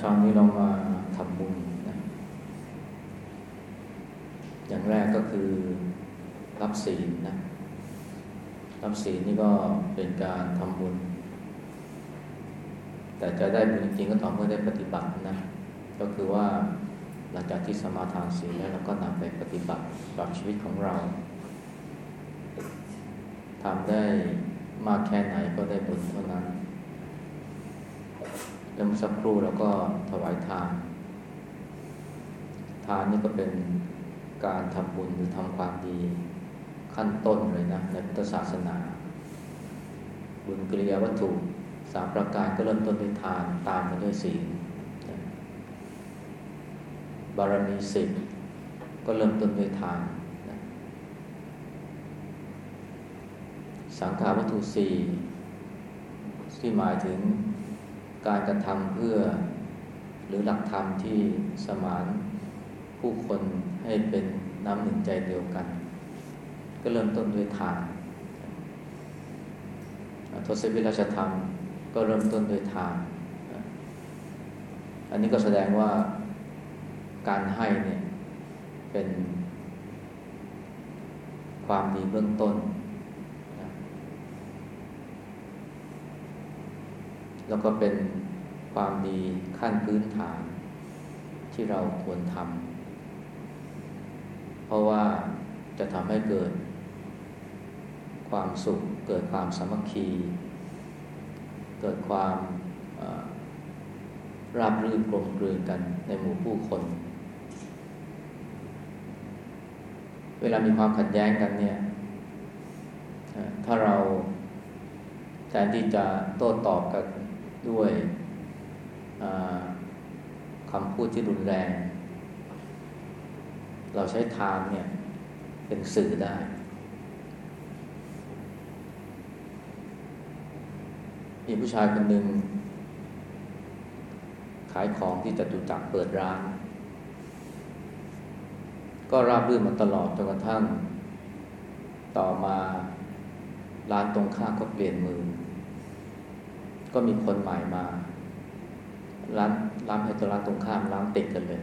ชาวนี้เรามาทำบุญนะอย่างแรกก็คือรับศีลนะรับศีลนี่ก็เป็นการทำบุญ แต่จะได้บุญจริงๆก็ต่อเมื่อได้ปฏิบัตินะ ก็คือว่าหลังจากที่สมาทานศีลแล้วเราก็นำไปปฏิบัติกับชีวิตของเราทำได้มากแค่ไหนก็ได้บุญเท่านั้น แล้วสักครู่เราก็ถวายทาน ทานนี่ก็เป็นการทำบุญหรือทำความดีขั้นต้นเลยนะในพุทธศาสนา บุญกิริยาวัตถุสามประการก็เริ่มต้นด้วยทานตามมาด้วยศีลบารมีสิบก็เริ่มต้นด้วยทานสังขาวัตถุสี่ที่หมายถึง การกระทำเพื่อหรือหลักธรรมที่สมานผู้คนให้เป็นน้ำหนึ่งใจเดียวกัน ก็เริ่มต้นด้วยทานทศวิราชธรรมก็เริ่มต้นด้วยทานอันนี้ก็แสดงว่าการให้เนี่ยเป็นความดีเบื้องต้น แล้วก็เป็นความดีขั้นพื้นฐานที่เราควรทำเพราะว่าจะทำให้เกิด ความสุข เกิดความสามัคคี เกิดความราบรื่นกลมกลืนกันในหมู่ผู้คน เวลามีความขัดแย้งกันเนี่ย ถ้าเราแทนที่จะโต้ตอบกัน ด้วยคำพูดที่รุนแรง เราใช้ทานเนี่ยเป็นสื่อได้ มีผู้ชายคนหนึ่ง ขายของที่จตุจักรเปิดร้าน ก็ราบรื่นมาตลอดจนกระทั่ง ต่อมาร้านตรงข้ามก็เปลี่ยนมือ ก็มีคนใหม่มาร้านร้านให้ตัวร้านตรงข้ามร้านติดกันเลย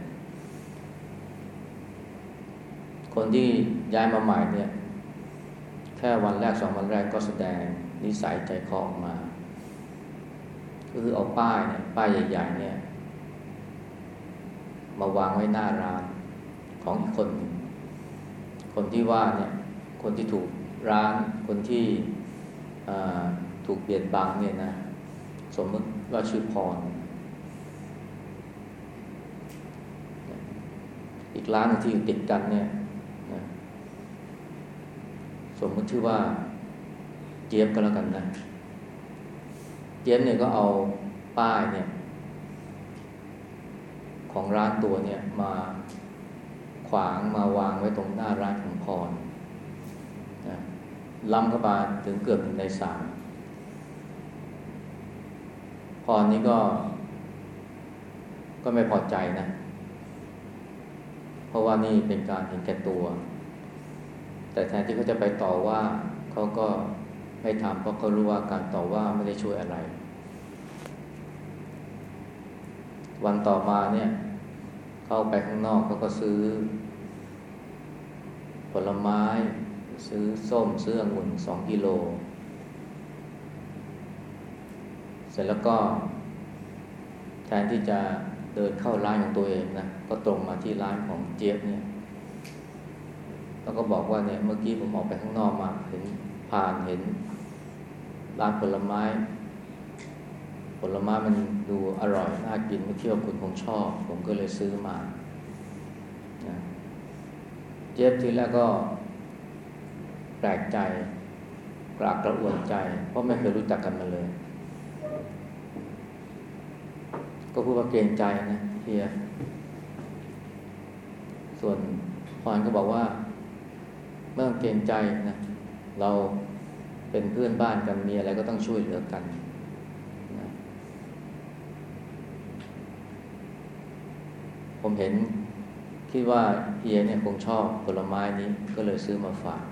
คนที่ย้ายมาใหม่เนี่ย แค่วันแรกสองวันแรกก็แสดงนิสัยใจคอออกมา ก็คือเอาป้ายเนี่ยป้ายใหญ่ๆเนี่ย มาวางไว้หน้าร้านของอีกคนคนที่ว่าเนี่ย คนที่ถูกร้านคนที่ถูกเบียดบังเนี่ยนะ สมมติว่าชื่อพร อีกร้านที่อยู่ติดกันเนี่ยนะสมมติชื่อว่าเจี๊ยบก็แล้วกันนะ เจี๊ยบเนี่ยก็เอาป้ายเนี่ย ของร้านตัวเนี่ยมาขวางมาวางไว้ตรงหน้าร้านของพรนะล้ำเข้ามาถึงเกือบถึงในสาม พรนี้ก็ ก็ไม่พอใจนะ เพราะว่านี่เป็นการเห็นแก่ตัว แต่แทนที่เขาจะไปต่อว่าเขาก็ไม่ทำเพราะเขารู้ว่าการต่อว่าไม่ได้ช่วยอะไร วันต่อมาเนี่ยเข้าไปข้างนอกเขาก็ซื้อ ผลไม้ ซื้อส้มซื้อองุ่นสองกิโล เส ร็จแล้วก็ แทนที่จะเดินเข้าร้านของตัวเองนะก็ตรงมาที่ร้านของเจี๊ยบเนี่ย แล้วก็บอกว่าเนี่ยเมื่อกี้ผมออกไปข้างนอกมาเห็นผ่านเห็น ร้านผลไม้ ผลไม้มันดูอร่อยน่ากินไม่อเที่ยวคุณคงชอบ ผมก็เลยซื้อมาเจี๊ยบทีแรกก็แปลกใจกรากกระอ่วนใจ เพราะไม่เคยรู้จักกันมาเลย ก็พูดว่าเกรงใจนะเพียส่วนพรก็บอกว่าเมื่องเกรงใจนะเราเป็นเพื่อนบ้านกันมีอะไรก็ต้องช่วยเหลือกันนะผมเห็นคิดว่าเฮียเนี่ยคงชอบผลไม้นี้ก็เลยซื้อมาฝาก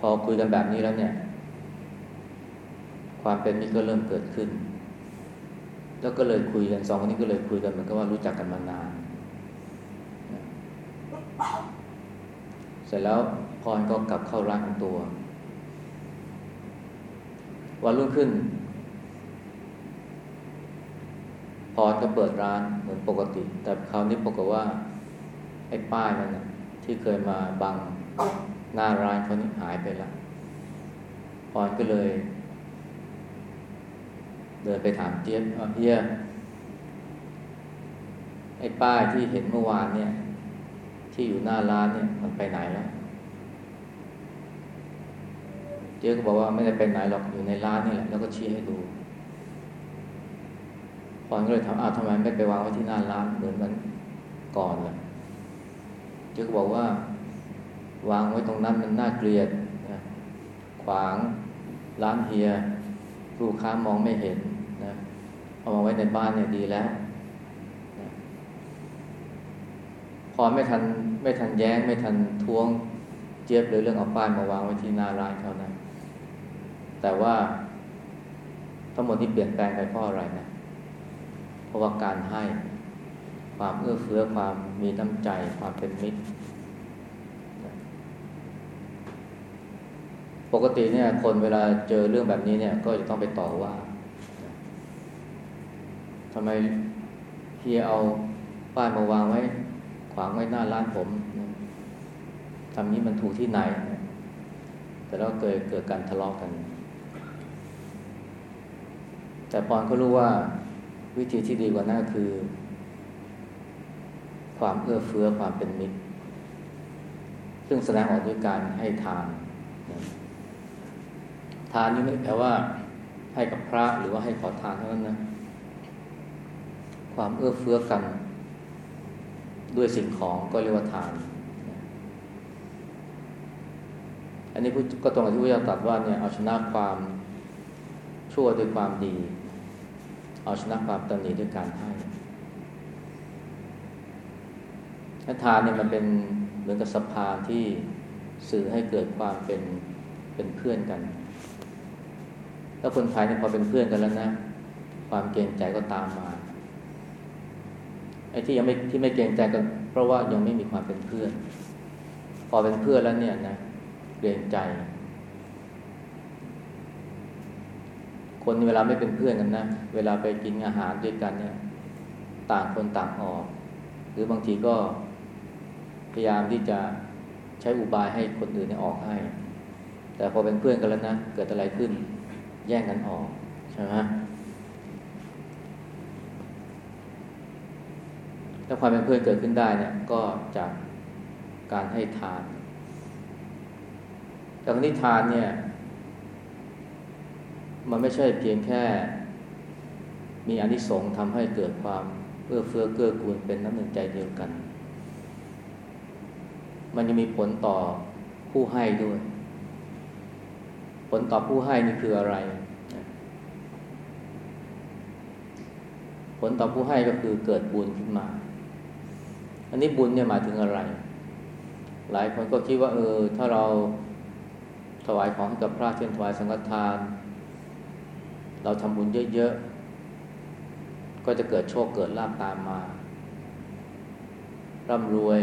พอคุยกันแบบนี้แล้วเนี่ย ความเป็นมิตรก็เริ่มเกิดขึ้น แล้วก็เลยคุยกันสองคนนี้ก็เลยคุยกันเหมือนกับว่ารู้จักกันมานาน เสร็จแล้วพรก็กลับเข้าร้านของตัว วันรุ่งขึ้น พรก็เปิดร้านเหมือนปกติ แต่คราวนี้ปรากฏว่า ไอ้ป้ายนั่นที่เคยมาบังหน้าร้านเขานี่หายไปแล้วพรก็เลย เดินไปถามเจี๊ยบเฮียไอ้ป้ายที่เห็นเมื่อวานเนี่ย ที่อยู่หน้าร้านเนี่ยมันไปไหนแล้วเจ๊ก็บอกว่าไม่ได้ไปไหนหรอกอยู่ในร้านนี่แหละแล้วก็ชี้ให้ดูพรก็เลยถามอ้าวทำไมไม่ไปวางไว้ที่หน้าร้านเหมือนมันก่อนล่ะเจ๊ก็บอกว่า วางไว้ตรงนั้นมันน่าเกลียดขวางร้านเฮียลูกค้ามองไม่เห็น เอามาไว้ในบ้านเนี่ยดีแล้วนะพอไม่ทันไม่ทันแย้ง ไม่ทันท้วงเจี๊ยบเลยเรื่องเอาป้ายมาวางไว้ที่หน้าร้านเขานะ แต่ว่าทั้งหมดที่เปลี่ยนแปลงไปเพราะอะไรนะ เพราะว่าการให้ความเอื้อเฟื้อความมีน้ำใจความเป็นมิตร ปกติเนี่ยคนเวลาเจอเรื่องแบบนี้เนี่ย ก็จะต้องไปต่อว่า ทำไมเฮียเอาป้ายมาวางไว้ ขวางไว้หน้าร้านผมทำนี้มันถูกที่ไหน แต่แล้วเกิดเกิดการทะเลาะกกัน แต่ปอนก็รู้ว่าวิธีที่ดีกว่านั้นคือ ความเอื้อเฟื้อความเป็นมิตร ซึ่งแสดงออกด้วยการให้ทาน ทานนี่ไม่แปลว่าให้กับพระหรือว่าให้ขอทานเท่านั้นนะ ความเอื้อเฟื้อกัน ด้วยสิ่งของก็เรียกว่าทาน อันนี้ก็ตรงกับที่พระเจ้าตรัสว่าเนี่ยเอาชนะความชั่วด้วยความดี เอาชนะความตนีด้วยการให้ทานเนี่ยมันเป็นเหมือนกับสะพานที่สื่อให้เกิดความเป็นเป็นเพื่อนกันแล้วคนไทยเนี่ยพอเป็นเพื่อนกันแล้วนะ ความเกรงใจก็ตามมา อ้ที่ยังไม่ที่ไม่เกรงใจกัน เพราะว่ายังไม่มีความเป็นเพื่อน พอเป็นเพื่อนแล้วเนี่ยนะเกรงใจ คนเวลาไม่เป็นเพื่อนกันนะเวลาไปกินอาหารด้วยกันเนี่ย ต่างคนต่างออก หรือบางทีก็พยายามที่จะใช้อุบายให้คนอื่นเนี่ยออกให้ แต่พอเป็นเพื่อนกันแล้วนะเกิดอะไรขึ้น แย่งกันออกใช่ไหม ถ้าความเป็นเพื่อนเกิดขึ้นได้เนี่ยก็จากการให้ทาน แต่คนที่ทานเนี่ย มันไม่ใช่เพียงแค่ มีอนิสงส์ทำให้เกิดความเอื้อเฟื้อเกื้อกูลเป็นน้ำหนึ่งใจเดียวกัน มันยังมีผลต่อผู้ให้ด้วย ผลต่อผู้ให้นี่คืออะไร ผลต่อผู้ให้ก็คือเกิดบุญขึ้นมา อันนี้บุญเนี่ยหมายถึงอะไร หลายคนก็คิดว่าเออ ถ้าเราถวายของให้กับพระเช่นถวายสังฆทาน เราทำบุญเยอะๆ ก็จะเกิดโชคเกิดลาภตามมา ร่ำรวย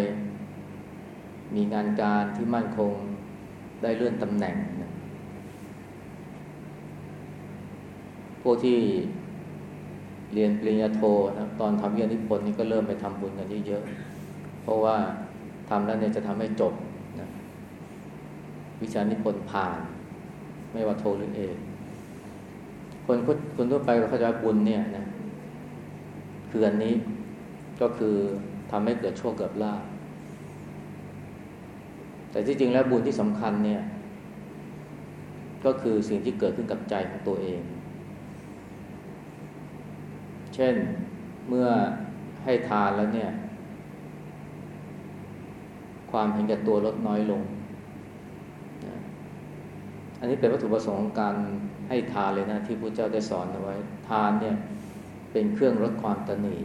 มีงานการที่มั่นคงได้เลื่อนตำแหน่ง พวกที่เรียนปริญญาโทนะตอนทำวิทยานิพนธ์นี่ก็เริ่มไปทำบุญกันเยอะๆ เพราะว่าทำแล้วเนี่ยจะทำให้จบนะวิชานิพนธ์ผ่าน ไม่ว่าโทหรือเอกคนคนทั่วไปเขาจะบุญเนี่ยนะคืออันนี้ก็คือทำให้เกิดโชคเกิดลาภแต่ที่จริงแล้วบุญที่สำคัญเนี่ย ก็คือสิ่งที่เกิดขึ้นกับใจของตัวเอง เช่นเมื่อให้ทานแล้วเนี่ย ความเห็นแก่ตัวลดน้อยลง อันนี้เป็นวัตถุประสงค์ของการให้ทานเลยนะที่พระเจ้าได้สอนเอาไว้ ทานเนี่ยเป็นเครื่องลดความตนี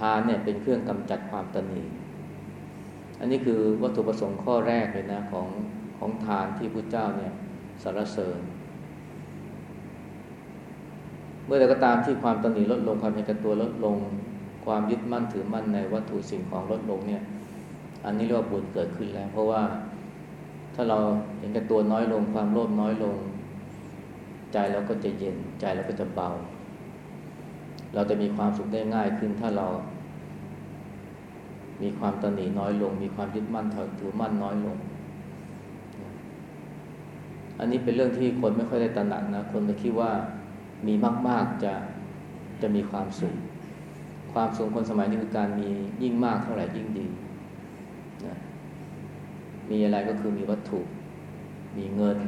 ทานเนี่ยเป็นเครื่องกำจัดความตนีอันนี้คือวัตถุประสงค์ข้อแรกเลยนะของของทานที่พระเจ้าเนี่ยสรรเสริญ เมื่อใดก็ตามที่ความตนีลดลงความเห็นแก่ตัวลดลง ความยึดมั่นถือมั่นในวัตถุสิ่งของลดลงเนี่ย อันนี้เรียกว่าบุญเกิดขึ้นแล้ว เพราะว่าถ้าเราเห็นแก่ตัวน้อยลง ความโลภน้อยลง ใจเราก็จะเย็นใจเราก็จะเบา เราจะมีความสุขได้ง่ายขึ้นถ้าเรา มีความตนีน้อยลง มีความยึดมั่นถือมั่นน้อยลง อันนี้เป็นเรื่องที่คนไม่ค่อยได้ตระหนักนะคนจะคิดว่ามีมาก ๆจะจะมีความสุข ความสุขคนสมัยนี้คือการมียิ่งมากเท่าไหร่ยิ่งดีนะมีอะไรก็คือมีวัตถุ มีเงิน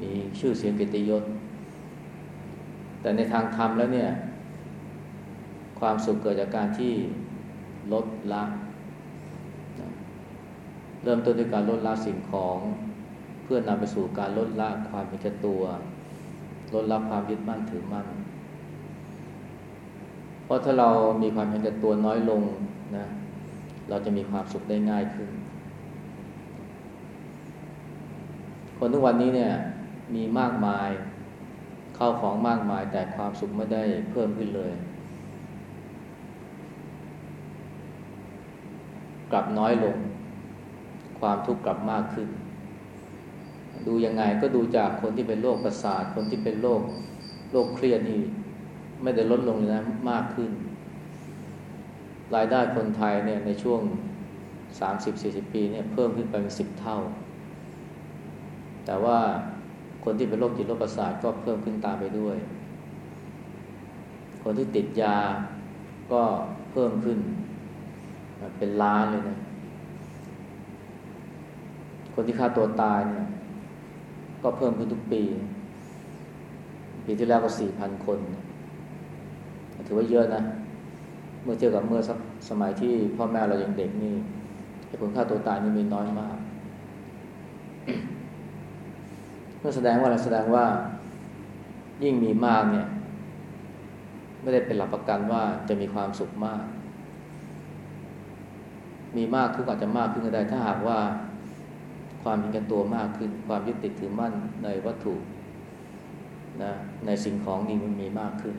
มีชื่อเสียงเกียรติยศ แต่ในทางธรรมแล้วเนี่ย ความสุขเกิดจากการที่ลดละนะเริ่มต้นด้วยการลดละสิ่งของเพื่อนำไปสู่การลดละความเป็นตัว ลดละความยึดมั่นถือมั่น เพราะถ้าเรามีความเห็นแก่ตัวน้อยลงนะ เราจะมีความสุขได้ง่ายขึ้น คนทุกวันนี้เนี่ยมีมากมายเข้าของมากมายแต่ความสุขไม่ได้เพิ่มขึ้นเลย กลับน้อยลง ความทุกข์กลับมากขึ้น ดูยังไงก็ดูจากคนที่เป็นโรคประสาทคนที่เป็นโรคโรคเครียดนี่ ไม่ได้ลดลงเลยนะมากขึ้น รายได้คนไทยเนี่ยในช่วงสามสิบสี่สิบปีเนี่ยเพิ่มขึ้นไปเป็นสิบเท่า แต่ว่าคนที่เป็นโรคจิตโรคประสาทก็เพิ่มขึ้นตามไปด้วย คนที่ติดยาก็เพิ่มขึ้น เป็นล้านเลยนะคนที่ฆ่าตัวตายเนี่ยก็เพิ่มขึ้นทุกปี ปีที่แล้วก็สี่พันคน ถือว่าเยอะนะ เมื่อเทียบกับเมื่อสมัยที่พ่อแม่เรายังเด็กนี่คนฆ่าตัวตายนี่มีน้อยมากก็แสดงว่าอะไรแสดงว่ายิ่งมีมากเนี่ย ไม่ได้เป็นหลักประกันว่าจะมีความสุขมาก มีมากทุกอาจจะมากขึ้นก็ได้ ถ้าหากว่าความเห็นแก่ตัวมากขึ้น ความยึดติดถือมั่นในวัตถุนะในสิ่งของนี่มันมีมากขึ้น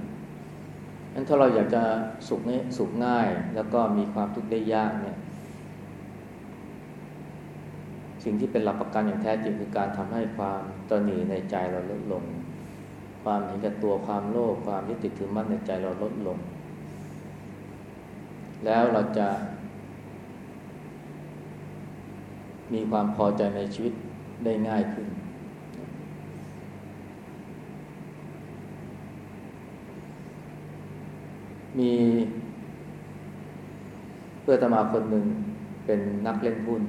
งั้นถ้าเราอยากจะสุขนี้สุขง่าย แล้วก็มีความทุกข์ได้ยากเนี่ยสิ่งที่เป็นหลักประกันอย่างแท้จริงคือการทำให้ความตนีในใจเราลดลง ความเห็นแก่ตัวความโลภความยึดติดถือมั่นในใจเราลดลง แล้วเราจะ มีความพอใจในชีวิตได้ง่ายขึ้น มีเพื่อตมาคนหนึ่งเป็นนักเล่นหุ้น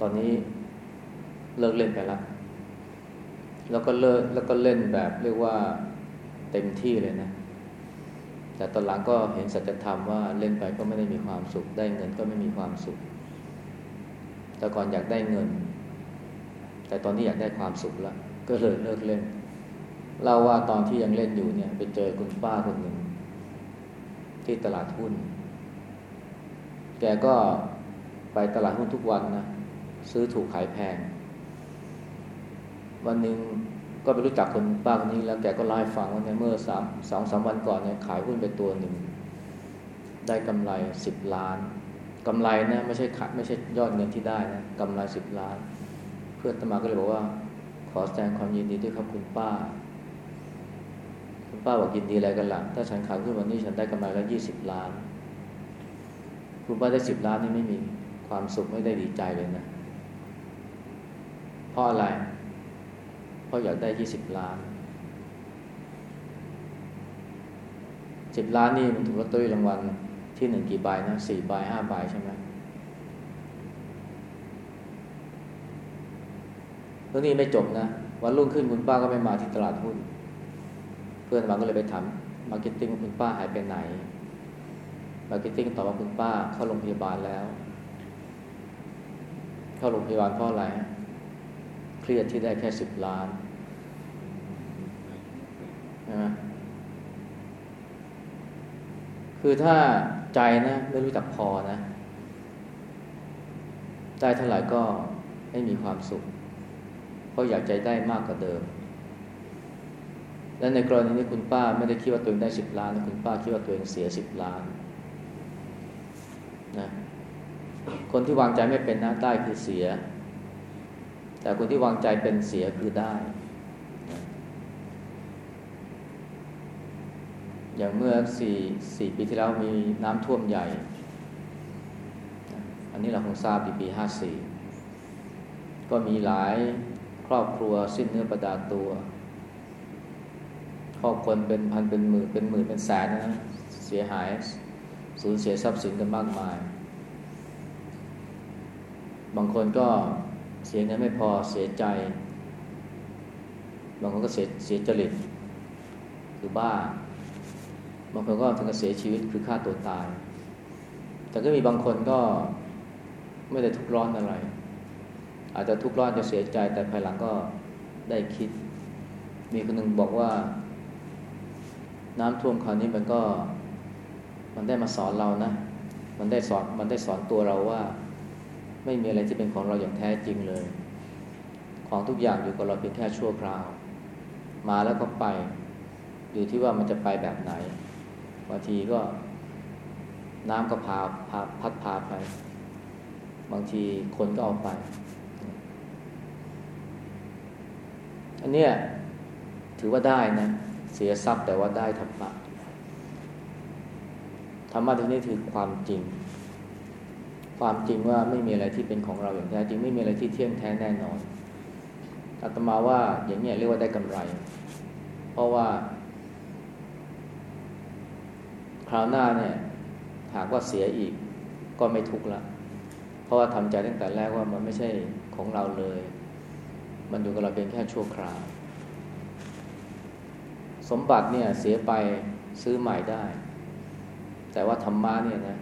ตอนนี้เลิกเล่นไปแล้ว แล้วก็เลิกแล้วก็เล่นแบบเรียกว่าเต็มที่เลยนะ แต่ตอนหลังก็เห็นสัจธรรมว่าเล่นไปก็ไม่ได้มีความสุข ได้เงินก็ไม่มีความสุข แต่ก่อนอยากได้เงิน แต่ตอนนี้อยากได้ความสุขแล้ว ก็เลยเลิกเล่นเล่าว่าตอนที่ยังเล่นอยู่เนี่ย ไปเจอคุณป้าคนหนึ่ง ที่ตลาดหุ้น แกก็ไปตลาดหุ้นทุกวันนะซื้อถูกขายแพง วันหนึ่งก็ไปรู้จักคนป้าคนนี้แล้วแกก็เล่าให้ฟังว่าเนี่ยเมื่อสามสองสามวันก่อนเนี่ยขายหุ้นไปตัวหนึ่ง ได้กำไรสิบล้านกำไรนะไม่ใช่ขัดไม่ใช่ยอดเงินที่ได้นะกำไรสิบล้าน เพื่อนตมาก็เลยบอกว่า ขอแสดงความยินดีด้วยครับคุณป้า ป้าบอกยินดีอะไรกันละ่ะถ้าฉันขายขึ้นวันนี้ฉันได้กำไรแล้วยี่สิบล้าน คุณป้าได้สิบล้านนี่ไม่มีความสุขไม่ได้ดีใจเลยนะ เพราะอะไร เพราะอยากได้ยี่สิบล้านสิบล้านนี่มันถูกลอตเตอรี่รางวัลที่หนึ่งกี่ใบนะสี่ใบห้าใบใช่ไหมแล้วนี่ไม่จบนะ วันรุ่งขึ้นคุณป้าก็ไม่มาที่ตลาดหุ้น เพื่อนมาก็เลยไปถาม marketing คุณป้าหายไปไหน marketing ตอบว่าคุณป้าเข้าโรงพยาบาลแล้ว เข้าโรงพยาบาลเพราะอะไรเครียดที่ได้แค่สิบล้านนะคือถ้าใจนะไม่รู้จักพอนะได้เท่าไหร่ก็ไม่มีความสุข เพราะอยากใจได้มากกว่าเดิม และในกรณีนี้คุณป้าไม่ได้คิดว่าตัวเองได้สิบล้าน คุณป้าคิดว่าตัวเองเสียสิบล้านนะคนที่วางใจไม่เป็นนะได้คือเสีย แต่คนที่วางใจเป็นเสียคือได้อย่างเมื่อสี่สี่ปีที่แล้วมีน้ำท่วมใหญ่ อันนี้เราคงทราบปีปีห้าสี่ก็มีหลายครอบครัวสิ้นเนื้อประดาตัว ครอบคนเป็นพันเป็นหมื่นเป็นหมื่นเป็นแสนนะเสียหายสูญเสียทรัพย์สินกันมากมาย บางคนก็เสียเงินไม่พอเสียใจ บางคนก็เสียเสียจริตคือบ้า บางคนก็ถึงกับเสียชีวิตคือฆ่าตัวตาย แต่ก็มีบางคนก็ไม่ได้ทุกข์ร้อนอะไร อาจจะทุกข์ร้อนจะเสียใจแต่ภายหลังก็ได้คิด มีคนหนึ่งบอกว่า น้ำท่วมคราวนี้มันก็มันได้มาสอนเรานะ มันได้สอนมันได้สอนตัวเราว่า ไม่มีอะไรที่เป็นของเราอย่างแท้จริงเลย ของทุกอย่างอยู่กับเราเพียงแค่ชั่วคราว มาแล้วก็ไป อยู่ที่ว่ามันจะไปแบบไหนบางทีก็ น้ำก็พาพาพัดพาไป บางทีคนก็เอาไป อันเนี้ยถือว่าได้นะ เสียทรัพย์แต่ว่าได้ธรรมะธรรมะที่นี่คือความจริง ความจริงว่าไม่มีอะไรที่เป็นของเราอย่างแท้จริงไม่มีอะไรที่เที่ยงแท้แน่นอนอาตมาว่าอย่างนี้เรียกว่าได้กำไร เพราะว่า คราวหน้าเนี่ยหากว่าเสียอีกก็ไม่ทุกข์ละ เพราะว่าทำใจตั้งแต่แรกว่ามันไม่ใช่ของเราเลย มันอยู่กับเราเป็นแค่ชั่วคราว สมบัติเนี่ยเสียไปซื้อใหม่ได้ แต่ว่าธรรมะเนี่ยนะ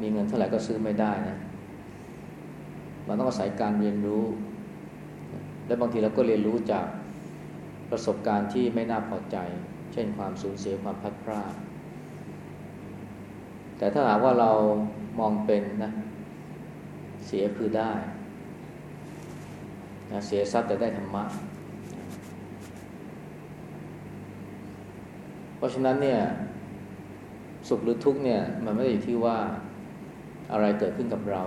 มีเงินเท่าไหร่ก็ซื้อไม่ได้นะมันต้องอาศัยการเรียนรู้ และบางทีเราก็เรียนรู้จากประสบการณ์ที่ไม่น่าพอใจ เช่นความสูญเสียความพัดพลาดแต่ถ้าหากว่าเรามองเป็นนะเสียคือได้นะเสียทรัพย์แต่ได้ธรรมะ เพราะฉะนั้นเนี่ย สุขหรือทุกข์เนี่ย มันไม่ได้อยู่ที่ว่าอะไรเกิดขึ้นกับเรา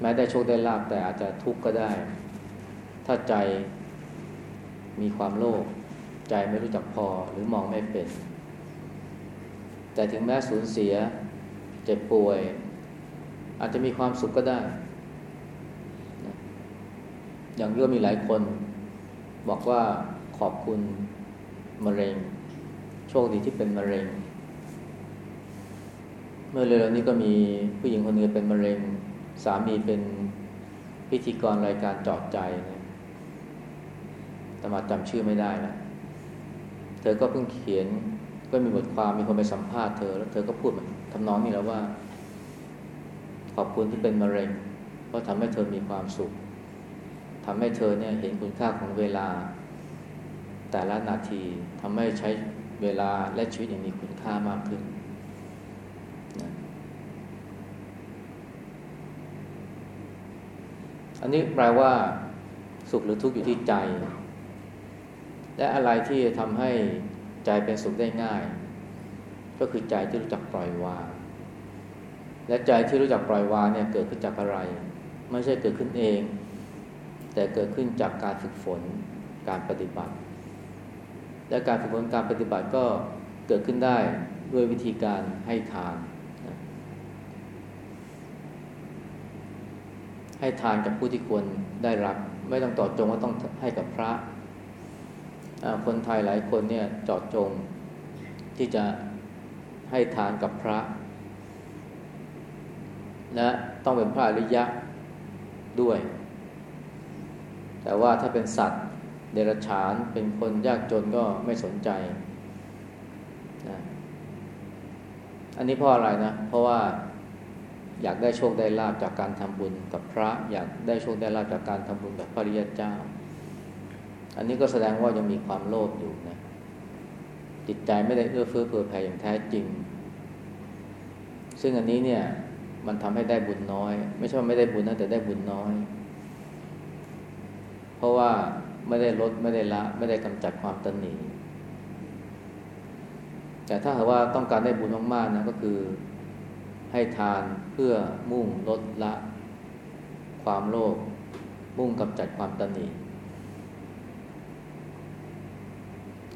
แม้ได้โชคได้ลาบแต่อาจจะทุกข์ก็ได้ ถ้าใจมีความโลภใจไม่รู้จักพอหรือมองไม่เป็น แต่ถึงแม้สูญเสีย เจ็บป่วย อาจจะมีความสุขก็ได้ อย่างเรื่องมีหลายคน บอกว่าขอบคุณ มะเร็ง โชคดีที่เป็นมะเร็ง เมื่อเร็วๆนี้ก็มีผู้หญิงคนนึงเป็นมะเร็ง สามีเป็นพิธีกรรายการจอดใจนะแต่มาจำชื่อไม่ได้นะเธอก็เพิ่งเขียนก็มีบทความมีคนไปสัมภาษณ์เธอ แล้วเธอก็พูดทำนองนี้แล้วว่า ขอบคุณที่เป็นมะเร็ง เพราะทำให้เธอมีความสุขทำให้เธอเนี่ยเห็นคุณค่าของเวลา แต่ละนาทีทำให้ใช้เวลาและชีวิตอย่างมีคุณค่ามากขึ้นนะอันนี้แปลว่าสุขหรือทุกข์อยู่ที่ใจ และอะไรที่ทำให้ใจเป็นสุขได้ง่าย ก็คือใจที่รู้จักปล่อยวาง และใจที่รู้จักปล่อยวางเนี่ยเกิดขึ้นจากอะไร ไม่ใช่เกิดขึ้นเอง แต่เกิดขึ้นจากการฝึกฝนการปฏิบัติ และการฝึกฝนการปฏิบัติก็เกิดขึ้นได้ด้วยวิธีการให้ทานนะให้ทานกับผู้ที่ควรได้รับ ไม่ต้องต่อจงว่าต้องให้กับพระ คนไทยหลายคนเนี่ยจอดจงที่จะให้ทานกับพระ และต้องเป็นพระอริยะด้วย แต่ว่าถ้าเป็นสัตว์ เดรัจฉานเป็นคนยากจนก็ไม่สนใจนะอันนี้เพราะอะไรนะ เพราะว่าอยากได้โชคได้ลาบจากการทำบุญกับพระ อยากได้โชคได้ลาบจากการทำบุญกับพระริยเจ้า อันนี้ก็แสดงว่ายังมีความโลภอยู่นะ จิตใจไม่ได้เอื้อเฟื้อเผื่อแผ่อย่างแท้จริง ซึ่งอันนี้เนี่ยมันทำให้ได้บุญน้อย ไม่ใช่ว่าไม่ได้บุญนะแต่ได้บุญน้อย เพราะว่า ไม่ได้ลดไม่ได้ละ ไม่ได้กำจัดความตนหนีแต่ถ้าหากว่าต้องการได้บุญมากๆนะก็คือให้ทานเพื่อมุ่งลดละ ความโลภมุ่งกำจัดความตนหนี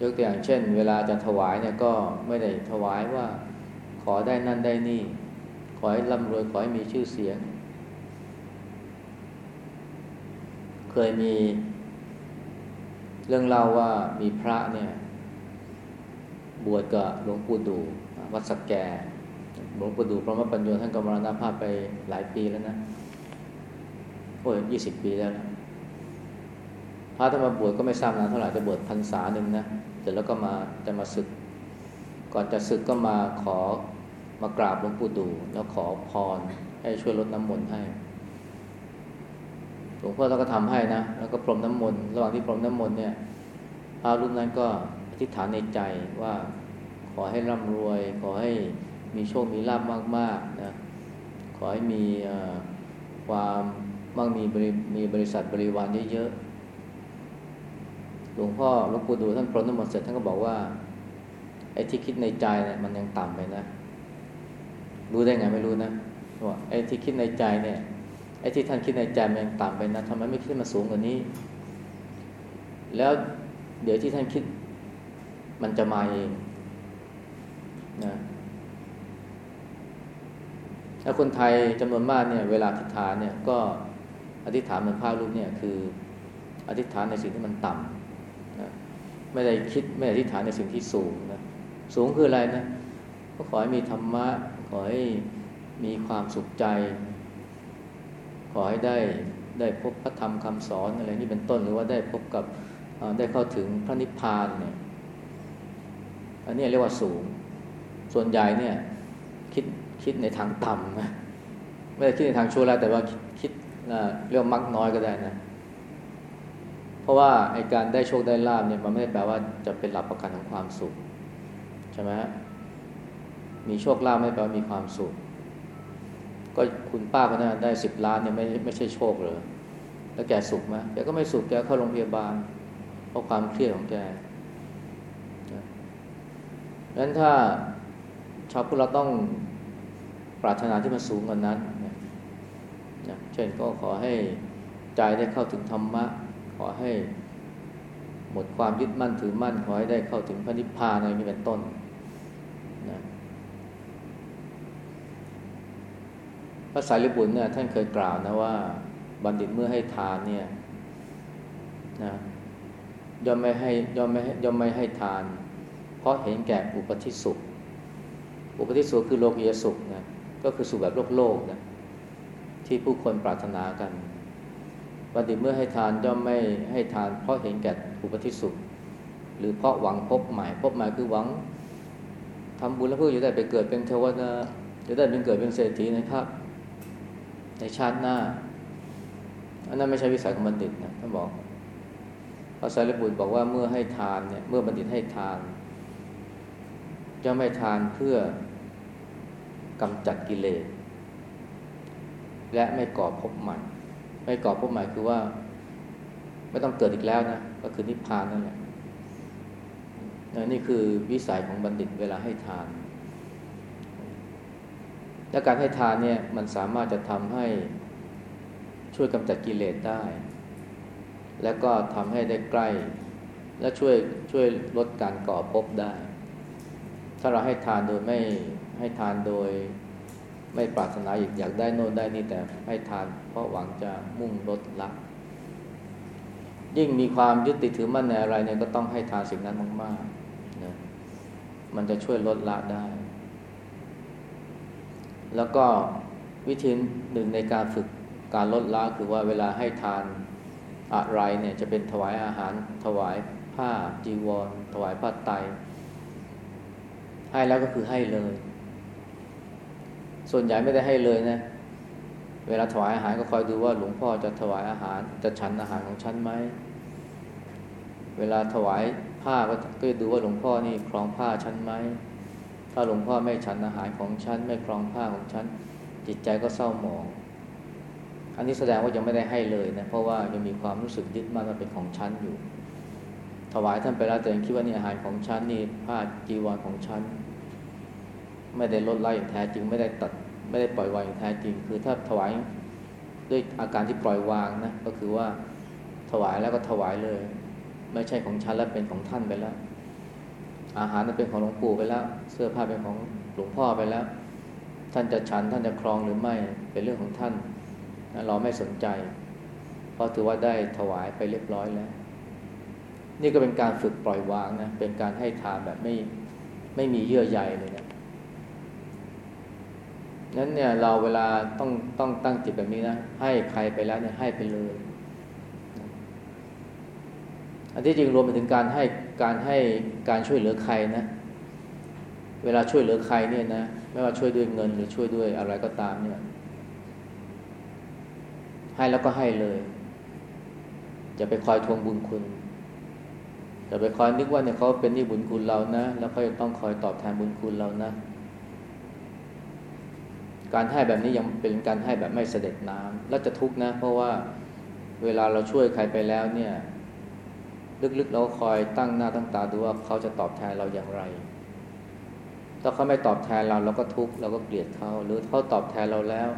ยกตัวอย่างเช่น เวลาจะถวายเนี่ยก็ไม่ได้ถวายว่าขอได้นั่นได้นี่ ขอให้ร่ำรวยขอให้มีชื่อเสียง เคยมี เรื่องเล่าว่ามีพระเนี่ย บวชกับหลวงปู่ดูวัดสักแกหลวงปู่ดูพระมปัญโยท่านก็มรณภาพไปหลายปีแล้วนะโอ้ยยี่สิบปีแล้วนะพระท่านมาบวชก็ไม่ทราบนานเท่าไหร่จะบวชพรรษาหนึ่งนะเสร็จแล้วก็มาจะมาศึก ก่อนจะศึกก็มาขอมากราบหลวงปู่ดู แล้วขอพรให้ช่วยลดน้ำมนต์ให้ หลวงพ่อเราก็ทำให้นะ แล้วก็พรมน้ำมนต์ระหว่างที่พรมน้ำมนต์เนี่ยพระรูปนั้นก็อธิษฐานในใจว่าขอให้ร่ำรวย ขอให้มีโชคมีลาบมากๆนะขอให้มีความมั่งมีบริมีบริษัทบริวารเยอะๆหลวงพ่อหลวงปู่ดูท่านพรมน้ำมนต์เสร็จท่านก็บอกว่าไอ้ที่คิดในใจเนี่ยมันยังต่ำไปนะ รู้ได้ไงไม่รู้นะว่าไอ้ที่คิดในใจเนี่ย อ้ที่ท่านคิดในใจมันยังต่ำไปนะทำไมไม่คิดมาสูงกว่านี้ แล้วเดี๋ยวที่ท่านคิดมันจะมาเองนะแล้วคนไทยจำนวนมากเนี่ยเวลาอธิษฐานเนี่ยก็อธิษฐานเหมือนพระรูปเนี่ยคืออธิษฐานในสิ่งที่มันต่ำนะไม่ได้คิดไม่ได้อธิษฐานในสิ่งที่สูงนะสูงคืออะไรนะก็ขอให้มีธรรมะขอให้มีความสุขใจ ขอให้ได้ได้พบพระธรรมคำสอนอะไรนี่เป็นต้นหรือว่าได้พบกับได้เข้าถึงพระนิพพานเนี่ยอันนี้เรียกว่าสูง ส่วนใหญ่เนี่ยคิดคิดในทางต่ำนะไม่ได้คิดในทางชั่วแล้วแต่ว่าคิดคดนะเรียกมักน้อยก็ได้นะ เพราะว่าไอการได้โชคได้ลาบเนี่ยมันไม่ได้แปลว่าจะเป็นหลักประกันของความสุขใช่ไหมมีโชคลาภไม่แปลว่ามีความสุข ก็คุณป้าคนนั้นได้สิบล้านเนี่ยไม่ไม่ใช่โชคเลยแล้วแกสุขไหมแกก็ไม่สุขแกเข้าโรงพยาบาลเพราะความเครียดของแกดังนั้นถ้าชาวพุทธเราต้องปรารถนาที่มันสูงกว่านั้นนะเช่นก็ขอให้ใจได้เข้าถึงธรรมะ ขอให้หมดความยึดมั่นถือมั่น ขอให้ได้เข้าถึงพระนิพพานอะไรนี้เป็นต้นนะ พระสารีบุตรเนี่ยท่านเคยกล่าวนะว่า บัณฑิตเมื่อให้ทานเนี่ยนะย่อมไม่ให้ย่อมไม่ย่อมไม่ให้ทาน เพราะเห็นแก่อุปทิสุข อุปทิสุขคือโลกียสุขนะก็คือสุขแบบโลกโลกนะที่ผู้คนปรารถนากันบัณฑิตเมื่อให้ทานย่อมไม่ให้ทาน เพราะเห็นแก่อุปทิสุข หรือเพราะหวังพบใหม่พบใหม่คือหวังทำบุญแล้วเพื่อจะได้ไปเกิดเป็นเทวดาจะได้เป็นเกิดเป็นเศรษฐีนะครับ ในชาติหน้า อันนั้นไม่ใช่วิสัยของบัณฑิตนะท่านบอกพระสารีบุตรบอกว่าเมื่อให้ทานเนี่ยเมื่อบัณฑิตให้ทานจะไม่ทานเพื่อกำจัดกิเลสและไม่ก่อภพใหม่ ไม่ก่อภพใหม่คือว่า ไม่ต้องเกิดอีกแล้วนะก็คือนิพพานนั่นแหละนี่คือวิสัยของบัณฑิตเวลาให้ทาน และการให้ทานเนี่ยมันสามารถจะทำให้ช่วยกำจัดกิเลสได้ และก็ทำให้ได้ใกล้ และช่วยช่วยลดการก่อภพได้ ถ้าเราให้ทานโดยไม่ให้ทานโดยไม่ปรารถนาอยากได้โน่นได้นี่แต่ให้ทานเพราะหวังจะมุ่งลดละยิ่งมีความยึดติดถือมั่นในอะไรเนี่ยก็ต้องให้ทานสิ่งนั้นมากๆนะมันจะช่วยลดละได้ แล้วก็วิธีหนึ่งในการฝึกการลดละคือว่าเวลาให้ทานอะไรเนี่ยจะเป็นถวายอาหารถวายผ้าจีวร ถวายผ้าไต ให้แล้วก็คือให้เลย ส่วนใหญ่ไม่ได้ให้เลยนะ เวลาถวายอาหารก็คอยดูว่าหลวงพ่อจะถวายอาหารจะฉันอาหารของฉันไหม เวลาถวายผ้าก็ก็ดูว่าหลวงพ่อนี่ครองผ้าฉันไหม ถ้าหลวงพ่อไม่ฉันอาหารของฉัน ไม่ครองผ้าของฉัน จิตใจก็เศร้าหมอง อันนี้แสดงว่ายังไม่ได้ให้เลยนะ เพราะว่ายังมีความรู้สึกยึดมั่นว่าเป็นของฉันอยู่ ถวายท่านไปแล้วแต่ยังคิดว่านี่อาหารของฉันนี่ผ้าจีวรของฉัน ไม่ได้ลดละอย่างแท้จริงไม่ได้ตัด ไม่ได้ปล่อยวางอย่างแท้จริง คือถ้าถวายด้วยอาการที่ปล่อยวางนะก็คือว่าถวายแล้วก็ถวายเลย ไม่ใช่ของฉันแล้วเป็นของท่านไปแล้ว อาหารนั้นเป็นของหลวงปู่ไปแล้ว เสื้อผ้าเป็นของหลวงพ่อไปแล้ว ท่านจะฉันท่านจะครองหรือไม่เป็นเรื่องของท่านเราไม่สนใจ เพราะถือว่าได้ถวายไปเรียบร้อยแล้ว นี่ก็เป็นการฝึกปล่อยวางนะเป็นการให้ทานแบบไม่ไม่มีเยื่อใยเลยนะนั้นเนี่ยเราเวลาต้องต้องตั้งจิตแบบนี้นะให้ใครไปแล้วเนี่ยให้ไปเลย อันที่จริงรวมไปถึงการให้การให้การช่วยเหลือใครนะ เวลาช่วยเหลือใครเนี่ยนะ ไม่ว่าช่วยด้วยเงินหรือช่วยด้วยอะไรก็ตามเนี่ย ให้แล้วก็ให้เลยจะไปคอยทวงบุญคุณจะไปคอยนึกว่าเนี่ยเขาเป็นนี่บุญคุณเรานะ แล้วเขาจะต้องคอยตอบแทนบุญคุณเรานะ การให้แบบนี้ยังเป็นการให้แบบไม่เสด็จน้ำแล้วจะทุกข์นะ เพราะว่าเวลาเราช่วยใครไปแล้วเนี่ย ลึกๆ เราคอยตั้งหน้าตั้งตาดูว่าเขาจะตอบแทนเราอย่างไร ถ้าเขาไม่ตอบแทนเราเราก็ทุกข์เราก็เกลียดเขา หรือเขาตอบแทนเราแล้ว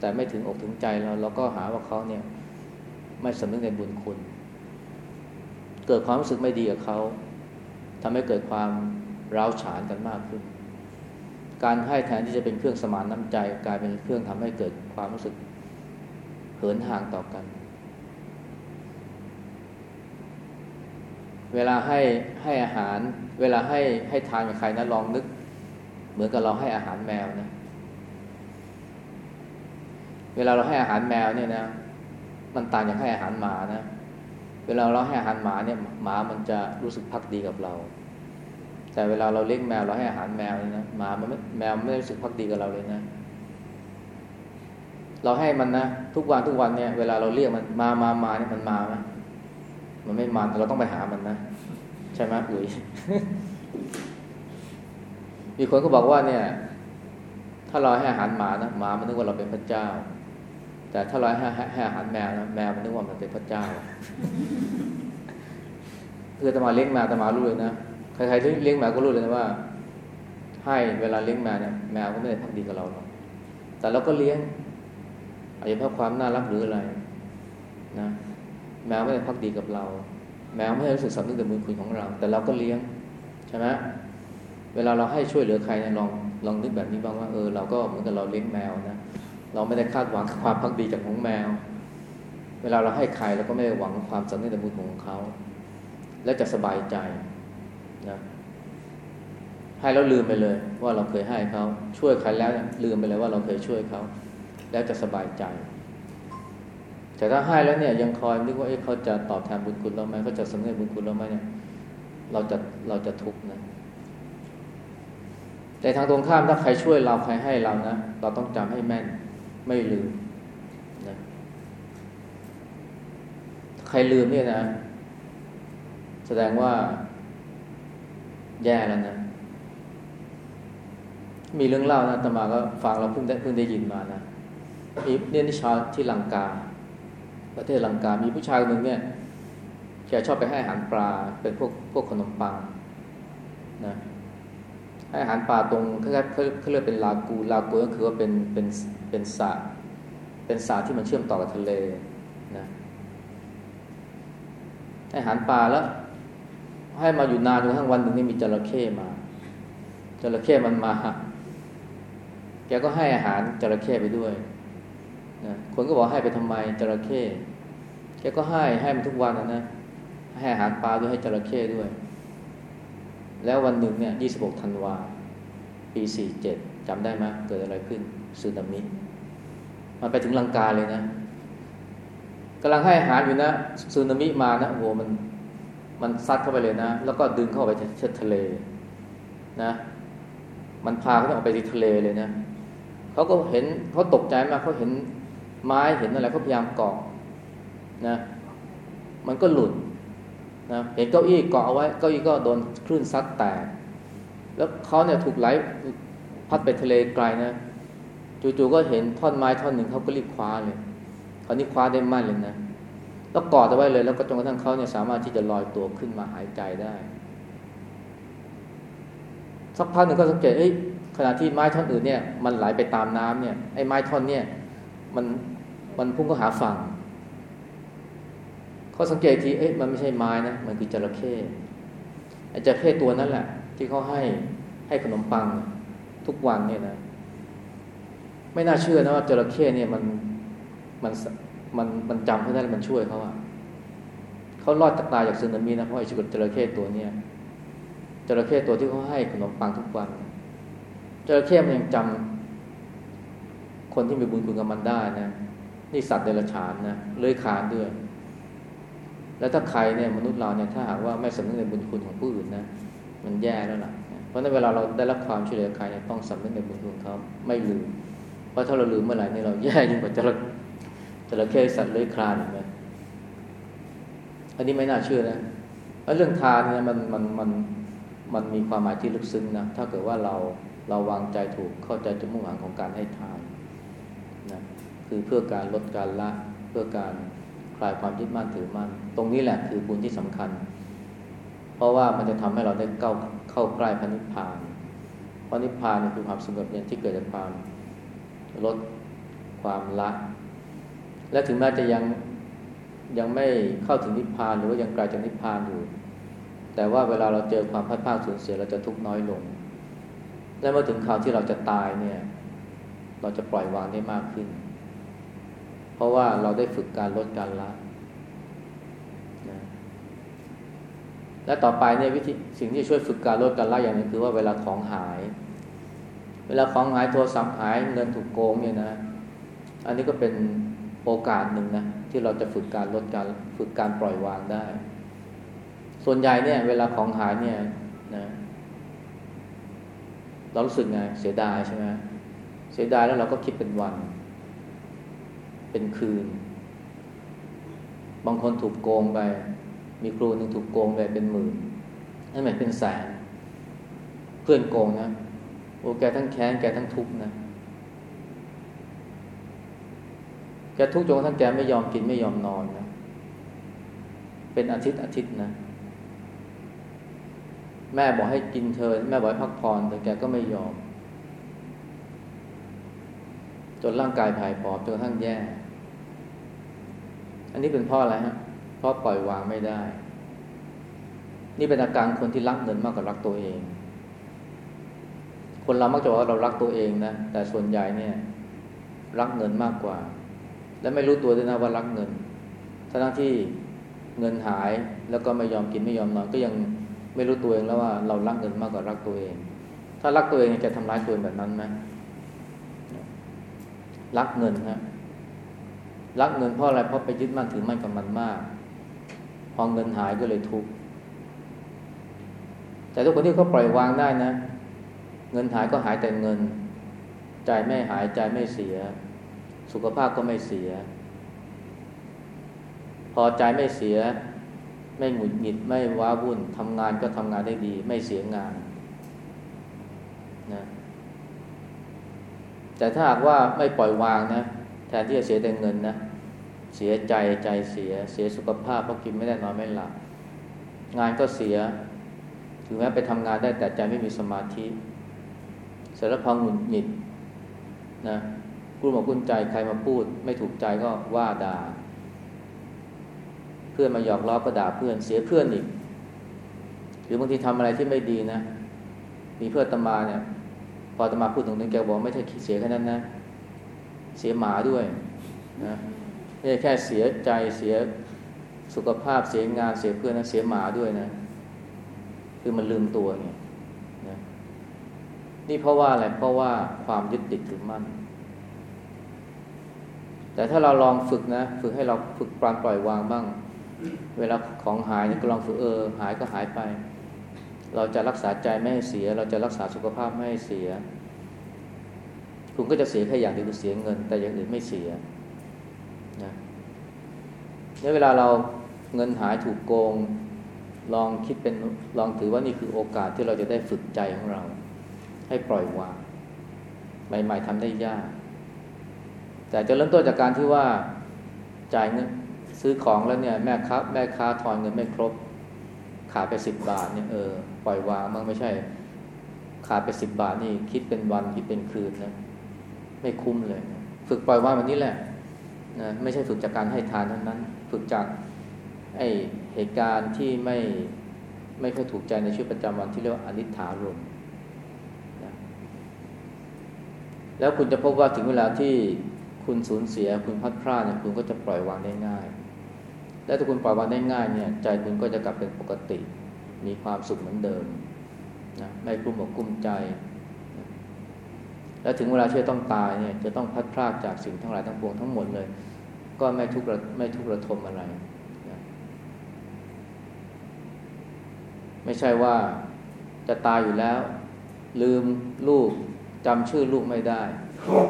แต่ไม่ถึงอกถึงใจเราเราก็หาว่าเขาเนี่ยไม่สำนึกในบุญคุณ เกิดความรู้สึกไม่ดีกับเขาทำให้เกิดความร้าวฉานกันมากขึ้น การให้แทนที่จะเป็นเครื่องสมานน้ำใจ กลายเป็นเครื่องทำให้เกิดความรู้สึกเหินห่างต่อกัน เวลาให้ให้อาหาร เวลาให้ให้ทานกับใครนะลองนึก เหมือนกับเราให้อาหารแมวนะ เวลาเราให้อาหารแมวเนี่ยนะมันต่างจากให้อาหารหมานะ เวลาเราให้อาหารหมาเนี่ยหมามันจะรู้สึกพักดีกับเรา แต่เวลาเราเลี้ยงแมวเราให้อาหารแมวเนี่ยนะหมามันไม่แมวไม่รู้สึกพักดีกับเราเลยนะ เราให้มันนะทุกวันทุกวันเนี่ย เวลาเราเรียกมันมามามาเนี่ยมันมาไหม มันไม่มาแต่เราต้องไปหามันนะ ใช่ไหมอุ๋ยมีคนก็บอกว่าเนี่ย ถ้าเราให้อาหารหมานะหมามันนึกว่าเราเป็นพระเจ้า แต่ถ้าเราให้ให้อาหารแมวนะแมวมันนึกว่ามันเป็นพระเจ้าคือตมาเลี้ยงแมวตมารู้เลยนะใครๆที่เลี้ยงแมวก็รู้เลยนะว่า ให้เวลาเลี้ยงแมวเนี่ยแมวก็ไม่ได้พักดีกับเราหรอกแต่เราก็เลี้ยงอาจจะเพราะความน่ารักหรืออะไร นะ แมวไม่ได้พักดีกับเรา แมวไม่ได้รู้สึกสำนึกในบุญคุณของเรา แต่เราก็เลี้ยงใช่ไหมเวลาเราให้ช่วยเหลือใครเนี่ยลองลองนึกแบบนี้บ้างว่าเออเราก็เหมือนกับเราเลี้ยงแมวนะเราไม่ได้คาดหวังความพักดีจากของแมว เวลาเราให้ใครเราก็ไม่ได้หวังความสำนึกในบุญของเขา และจะสบายใจนะให้แล้วลืมไปเลย ว่าเราเคยให้เขาช่วยใครแล้วลืมไปเลยว่าเราเคยช่วยเขา แล้วจะสบายใจ แต่ถ้าให้แล้วเนี่ยยังคอยนึกว่าเอ๊ะเขาจะตอบแทนบุญคุณเราไหมเขาจะสำเนึกบุญคุณเราไหมเนี่ยเราจะเราจะทุกข์นะแต่ทางตรงข้ามถ้าใครช่วยเราใครให้เรานะเราต้องจำให้แม่นไม่ลืมนะใครลืมเนี่ยนะ แสดงว่าแย่แล้วนะ มีเรื่องเล่านะตมาก็ฟังเราเพิ่งได้เพิ่งได้ยินมานะมีเนี่ยนิชาที่ลังกา ประเทศลังกา มีผู้ชายคนหนึ่งเนี่ยแกชอบไปให้อาหารปลาเป็นพวกพวกขนมปังนะให้อาหารปลาตรงเขาเขาเรียกเป็นลากูลากูก็คือว่าเป็นเป็นเป็นสระเป็นสระที่มันเชื่อมต่อกับทะเลนะให้อาหารปลาแล้ว ให้มาอยู่นานจนทั้งวันหนึ่งนี่มีจระเข้มาจระเข้มันมาแกก็ให้อาหารจระเข้ไปด้วย นะคนก็บอกให้ไปทำไมจระเข้แกก็ให้ให้มันทุกวันนะนะให้อาหารปลาด้วยให้จระเข้ด้วย แล้ววันหนึ่งเนี่ย26ธันวา ปี47จำได้ไหมเกิดอะไรขึ้นสึนามิมันไปถึงลังกาเลยนะกำลังให้อาหารอยู่นะสึนามิมานะโอ้โหมันมันซัดเข้าไปเลยนะ แล้วก็ดึงเข้าไปเชิดทะเลนะมันพาเขาออกไปที่ทะเลเลยนะเขาก็เห็นเขาตกใจมากเขาเห็น ไม้เห็นอะไรเขาพยายามเกาะนะมันก็หลุดนะเห็นเก้าอี้เกาะเอาไว้เก้าอี้ก็โดนคลื่นซัดแตก แล้วเขาเนี่ยถูกไหลพัดไปทะเลไกลนะจู่ๆก็เห็นท่อนไม้ท่อนหนึ่งเขาก็รีบคว้าเลยราวนี้คว้าได้มั่นเลยนะแล้วกอดเอาไว้เลย แล้วก็จนกระทั่งเขาเนี่ยสามารถที่จะลอยตัวขึ้นมาหายใจได้สักพักหนึ่งก็สังเกตเอ้ยขณะที่ไม้ท่อนอื่นเนี่ย มันไหลไปตามน้ำเนี่ยไอ้ไม้ท่อนเนี่ย มันมันพุ่งก็หาฝั่งเขาสังเกตทีเอ๊ะมันไม่ใช่ไม้นะมันคือจระเข้ไอ้จระเข้ตัวนั้นแหละ ที่เขาให้ให้ขนมปังทุกวันเนี่ยนะ ไม่น่าเชื่อนะว่าจระเข้เนี่ยมันมันมันมันจำเขาได้มันช่วยเขาอะเขารอดจากตายจากซึนามินะเพราะไอ้ชุดจระเข้ตัวเนี้ยจระเข้ตัวที่เขาให้ขนมปังทุกวันจระเข้มันยังจำ คนที่มีบุญคุณกับมันได้นะนี่สัตว์เดรัจฉานนะเลื้อยคานด้วย แล้วถ้าใครเนี่ยมนุษย์เราเนี่ยถ้าหากว่าไม่สำนึกในบุญคุณของผู้อื่นนะมันแย่แล้วล่ะเพราะในเวลาเราได้รับความช่วยเหลือใครเนี่ยต้องสำนึกในบุญคุณเขาไม่ลืมเพราะถ้าเราลืมเมื่อไหร่เนี่ยเราแย่ยิ่งกว่าจระจระเข้สัตว์เลื้อยคลานเห็นไหมอันนี้ไม่น่าเชื่อนะแล้วเรื่องทานเนี่ยมันมันมันมันมีความหมายที่ลึกซึ้งนะถ้าเกิดว่าเราเราวางใจถูกเข้าใจจุดมุ่งหมายของการให้ทาน คือเพื่อการลดการละเพื่อการคลายความยึดมั่นถือมั่นตรงนี้แหละคือบุญที่สำคัญ เพราะว่ามันจะทำให้เราได้เข้าเข้าใกล้พระนิพพานเพราะนิพพานคือความสงบเย็นที่เกิดจากความลดความละและถึงแม้จะยังยังไม่เข้าถึงนิพพานหรือว่ายังไกลจากนิพพานอยู่ แต่ว่าเวลาเราเจอความพัดพาสูญเสียเราจะทุกข์น้อยลง และเมื่อถึงคราวที่เราจะตายเนี่ย เราจะปล่อยวางได้มากขึ้น เพราะว่าเราได้ฝึกการลดการละนะและต่อไปเนี่ยวิธีสิ่งที่ช่วยฝึกการลดการละอย่างนึงคือว่าเวลาของหาย เวลาของหายโทรศัพท์หายเงินถูกโกงเนี่ยนะ อันนี้ก็เป็นโอกาสหนึ่งนะที่เราจะฝึกการลดการฝึกการปล่อยวางได้ ส่วนใหญ่เนี่ย เวลาของหายเนี่ยนะเรารู้สึกไงเสียดายใช่ไหมเสียดายแล้วเราก็คิดเป็นวัน เป็นคืน บางคนถูกโกงไป มีครูหนึ่งถูกโกงไปเป็นหมื่นนั่นหมายเป็นแสน เพื่อนโกงนะ โอ้แกทั้งแค้นแกทั้งทุกข์นะแกทุกข์จนกระทั่งแกไม่ยอมกินไม่ยอมนอนนะ เป็นอาทิตย์อาทิตย์นะ แม่บอกให้กินเธอ แม่บอกให้พักผ่อนแต่แกก็ไม่ยอมจนร่างกายผายผอมจนทั้งแย่ อันนี้เป็นเพราะอะไรฮะ เพราะปล่อยวางไม่ได้ นี่เป็นอาการคนที่รักเงินมากกว่ารักตัวเอง คนเรามักจะว่าเรารักตัวเองนะ แต่ส่วนใหญ่เนี่ย รักเงินมากกว่า และไม่รู้ตัวด้วยนะว่ารักเงิน ทั้งที่เงินหายแล้วก็ไม่ยอมกินไม่ยอมนอนก็ยังไม่รู้ตัวเองแล้วว่าเรารักเงินมากกว่ารักตัวเอง ถ้ารักตัวเองจะทำร้ายตัวเองแบบนั้นไหมรักเงินฮะ รักเงินเพราะอะไรเพราะไปยึดมั่นถือมั่นกับมันมาก พอเงินหายก็เลยทุกข์แต่ทุกคนที่เขาปล่อยวางได้นะ เงินหายก็หายแต่เงิน ใจไม่หายใจไม่เสีย สุขภาพก็ไม่เสีย พอใจไม่เสีย ไม่หงุดหงิดไม่ว้าวุ่นทำงานก็ทำงานได้ดี ไม่เสียงานนะแต่ถ้าหากว่าไม่ปล่อยวางนะ แทนที่จะเสียแต่เงินนะ เสียใจใจเสีย เสียสุขภาพเพราะกินไม่ได้นอนไม่หลับ งานก็เสีย ถึงแม้ไปทำงานได้แต่ใจไม่มีสมาธิเสร็จแล้วพอหงุดหงิดนะกลุ้มอกกุ้นใจใครมาพูด ไม่ถูกใจก็ว่าด่า เพื่อนมาหยอกล้อก็ด่าเพื่อนเสียเพื่อนอีก หรือบางทีทำอะไรที่ไม่ดีนะ มีเพื่อนตมาเนี่ย พอตมาพูดถึงนึงแกบอกไม่ใช่เสียแค่นั้นนะ เสียหมาด้วยนะไม่ใช่แค่เสียใจเสียสุขภาพเสียงานเสียเพื่อนนะเสียหมาด้วยนะ คือมันลืมตัวเนี่ยนะนี่เพราะว่าอะไรเพราะว่าความยึดติดถือมั่น แต่ถ้าเราลองฝึกนะ ฝึกให้เราฝึกปราณปล่อยวางบ้าง เวลาของหายก็ลองฝึกเออ หายก็หายไป เราจะรักษาใจไม่ให้เสีย เราจะรักษาสุขภาพไม่ให้เสีย คุณก็จะเสียแค่อย่างเดียวคือเสียเงิน แต่อย่างอื่นไม่เสียนะในเวลาเราเงินหายถูกโกง ลองคิดเป็นลองถือว่านี่คือโอกาสที่เราจะได้ฝึกใจของเรา ให้ปล่อยวางใหม่ๆทำได้ยาก แต่จะเริ่มต้นจากการที่ว่าจ่ายเงินซื้อของแล้วเนี่ยแม่ค้าแม่ค้าทอนเงินไม่ครบ ขาดไปสิบบาทเนี่ยเออปล่อยวางมั้งไม่ใช่ ขาดไปสิบบาทนี่คิดเป็นวันคิดเป็นคืนนะ ไม่คุ้มเลย ฝึกปล่อยวางแบบนี้แหละนะไม่ใช่ฝึกจากการให้ทานเท่านั้น ฝึกจากไอเหตุการณ์ที่ไม่ไม่ค่อยถูกใจในชีวิตประจำวันที่เรียกว่าอนิจฐารมนะแล้วคุณจะพบว่าถึงเวลาที่คุณสูญเสียคุณพัดพลาดเนี่ยคุณก็จะปล่อยวางได้ง่าย และถ้าคุณปล่อยวางได้ง่ายเนี่ย ใจคุณก็จะกลับเป็นปกติ มีความสุขเหมือนเดิมนะไม่กลุ้มอกกลุ้มใจ และถึงเวลาที่ต้องตายเนี่ยจะต้องพัดพลาดจากสิ่งทั้งหลายทั้งปวงทั้งหมดเลย ก็ไม่ทุกข์ไม่ทุกข์ระทมอะไรนะไม่ใช่ว่าจะตายอยู่แล้ว ลืมลูกจำชื่อลูกไม่ได้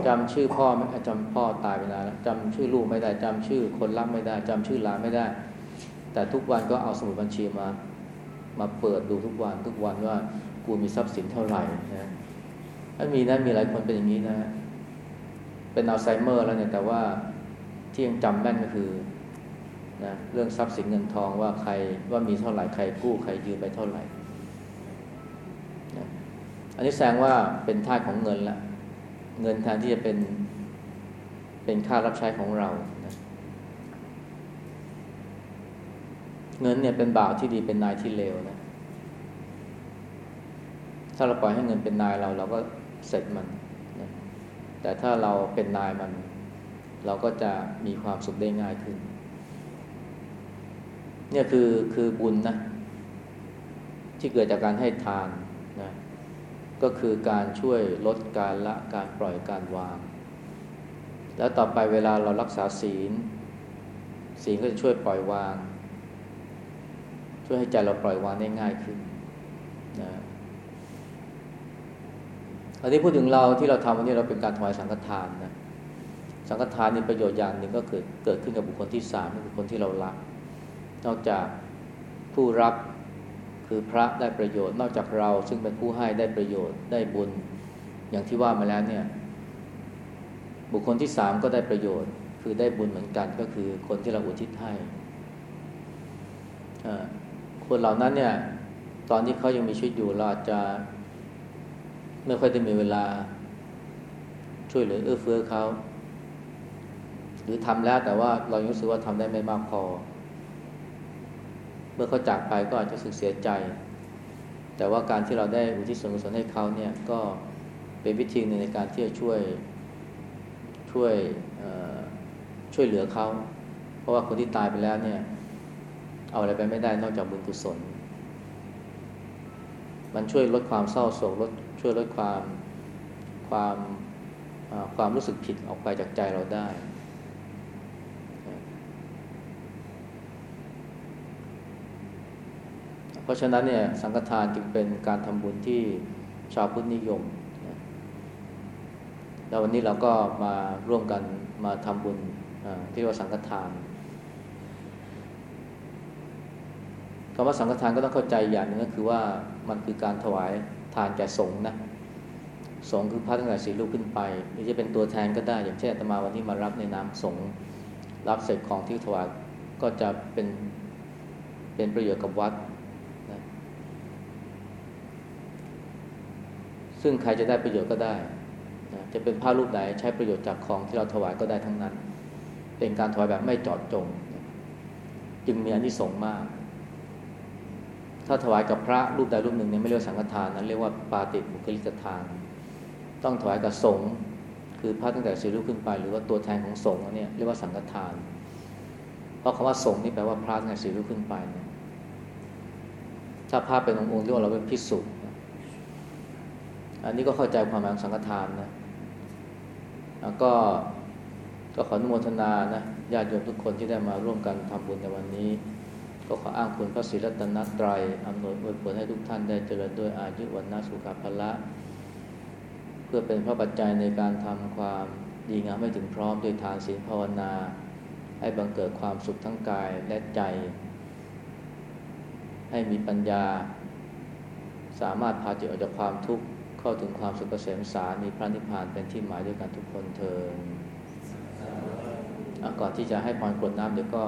จำชื่อพ่อไม่จำพ่อตายไปนานแล้วจำชื่อลูกไม่ได้จำชื่อคนรักไม่ได้จำชื่อหลานไม่ได้ แต่ทุกวันก็เอาสมุดบัญชีมา มาเปิดดูทุกวันทุกวันว่ากูมีทรัพย์สินเท่าไหร่นะ ถ้ามีนะมีหลายคนเป็นอย่างนี้นะ เป็นอัลไซเมอร์แล้วเนี่ยแต่ว่าที่ยังจำแม่นก็คือนะเรื่องทรัพย์สินเงินทองว่าใครว่ามีเท่าไหร่ใครกู้ใครยืมไปเท่าไหร่นะอันนี้แสดงว่าเป็นท่าของเงินละเงินแทนที่จะเป็นเป็นค่ารับใช้ของเรานะเงินเนี่ยเป็นบ่าวที่ดีเป็นนายที่เลวนะถ้าเราปล่อยให้เงินเป็นนายเราเราก็ เสร็จมันนะแต่ถ้าเราเป็นนายมัน เราก็จะมีความสุขได้ง่ายขึ้น เนี่ยคือคือบุญนะ ที่เกิดจากการให้ทานนะก็คือการช่วยลดการละการปล่อยการวาง แล้วต่อไปเวลาเรารักษาศีล ศีลก็จะช่วยปล่อยวาง ช่วยให้ใจเราปล่อยวางได้ง่ายขึ้นนะ อันนี้พูดถึงเราที่เราทำวันนี้เราเป็นการถวายสังฆทานนะสังฆทานนี่ประโยชน์อย่างหนึ่งก็คือเกิดขึ้นกับบุคคลที่สามคือคนที่เรารัก นอกจากผู้รับคือพระได้ประโยชน์ นอกจากเราซึ่งเป็นผู้ให้ได้ประโยชน์ได้บุญ อย่างที่ว่ามาแล้วเนี่ย บุคคลที่สามก็ได้ประโยชน์ คือได้บุญเหมือนกันก็คือคนที่เราอุทิศให้คนเหล่านั้นเนี่ย ตอนที่เขายังมีชีวิตอยู่เราอาจจะ ไม่ค่อยได้มีเวลาช่วยเหลือเอื้อเฟื้อเขาหรือทำแล้วแต่ว่าเรายังรู้สึกว่าทำได้ไม่มากพอ เมื่อเขาจากไปก็อาจจะสึกเสียใจ แต่ว่าการที่เราได้อุทิศส่วนกุศลให้เขาเนี่ยก็เป็นวิธีหนึ่งในการที่จะช่วยช่วยช่วยเหลือเขา เพราะว่าคนที่ตายไปแล้วเนี่ย เอาอะไรไปไม่ได้นอกจากบุญกุศล มันช่วยลดความเศร้าโศกลดช่วยลดความความความรู้สึกผิดออกไปจากใจเราได้ เพราะฉะนั้นเนี่ยสังฆทานจึงเป็นการทำบุญที่ชาวพุทธนิยม แล้ววันนี้เราก็มาร่วมกันมาทำบุญที่ว่าสังฆทานคำว่าสังฆทานก็ต้องเข้าใจอย่างนึงก็คือว่า มันคือการถวายทานแก่สงฆ์นะสงฆ์คือพระตั้งแต่สี่ลูกขึ้นไปหรือจะเป็นตัวแทนก็ได้ อย่างเช่นอาตมาวันนี้มารับในนามสงฆ์รับเสร็จของที่ถวายก็จะเป็นเป็นประโยชน์กับวัดนะซึ่งใครจะได้ประโยชน์ก็ได้นะจะเป็นพระรูปไหนใช้ประโยชน์จากของที่เราถวายก็ได้ทั้งนั้น เป็นการถวายแบบไม่จอดจงนะจึงมีอนิสงส์มาก ถ้าถวายกับพระรูปใดรูปหนึ่งเนี่ยไม่เรียกสังฆทานนั้นเรียกว่าปาติบุคลิกทาน ต้องถวายกับสงฆ์คือพระตั้งแต่สี่รูปขึ้นไป หรือว่าตัวแทนของสงฆ์เนี่ยเรียกว่าสังฆทาน เพราะคำว่าสงฆ์นี่แปลว่าพระตั้งแต่สี่รูปขึ้นไปเนี่ยถ้าพระเป็นองค์องค์เรียกว่าเราเป็นพิสุอันนี้ก็เข้าใจความหมายของสังฆทานนะแล้วก็ก็ขออนุโมทนานะญาติโยมทุกคนที่ได้มาร่วมกันทำบุญในวันนี้ ก็ขออ้างคุณพระศิรัตนตรัยอำนวยอวยผลให้ทุกท่านได้เจริญด้วยอายุวันนาสุขภละ เพื่อเป็นพระปัจจัยในการทำความดีงามให้ถึงพร้อมด้วยทานศีลภาวนา ให้บังเกิดความสุขทั้งกายและใจ ให้มีปัญญา สามารถพาจิตออกจากความทุกข์เข้าถึงความสุขเกษมสารมีพระนิพพานเป็นที่หมายด้วยกันทุกคนเทอก่อนที่จะให้พรกรวดน้ำเดี๋ยวก็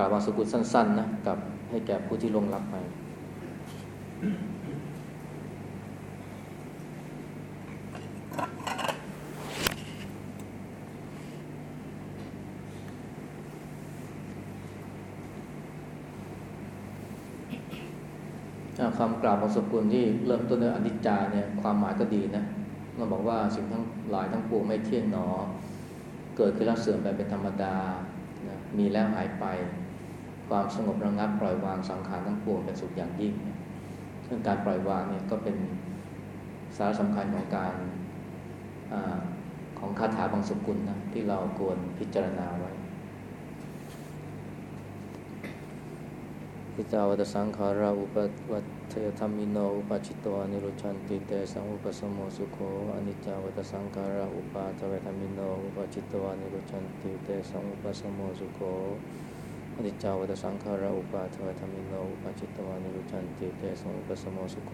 กล่าววาสุกุลสั้นๆนะกับให้แก่ผู้ที่ลงรับไป คำกล่าวของสกุลที่เริ่มต้นด้วยอนิจจาเนี่ยความหมายก็ดีนะมันบอกว่าสิ่งทั้งหลายทั้งปวงไม่เที่ยงหนอ เกิดขึ้นแล้วเสื่อมไปเป็นธรรมดานะมีแล้วหายไป ความสงบระงับปล่อยวางสังขารทั้งปวงเป็นสุขอย่างยิ่งเรื่องการปล่อยวางเนี่ยก็เป็นสาระสำคัญของการอของคาถาบางสกุลนะที่เราควรพิจารณาไว้ิจาวตสังขาราอุปวัตเทธรรมิโนอุปจิตตวานิรุชันติเตสังอุปสมโมสุโขอนิจาวตสังขาราอุปาจเวธรรมิโนอุปจิตตวานิรุชันติเตสังอุปสมโมสุโข อนิจจาวัตสังขาราอุปาทวธรรมิโนอุปัจจิตวานิรุจันติเตสงุปสมโสโค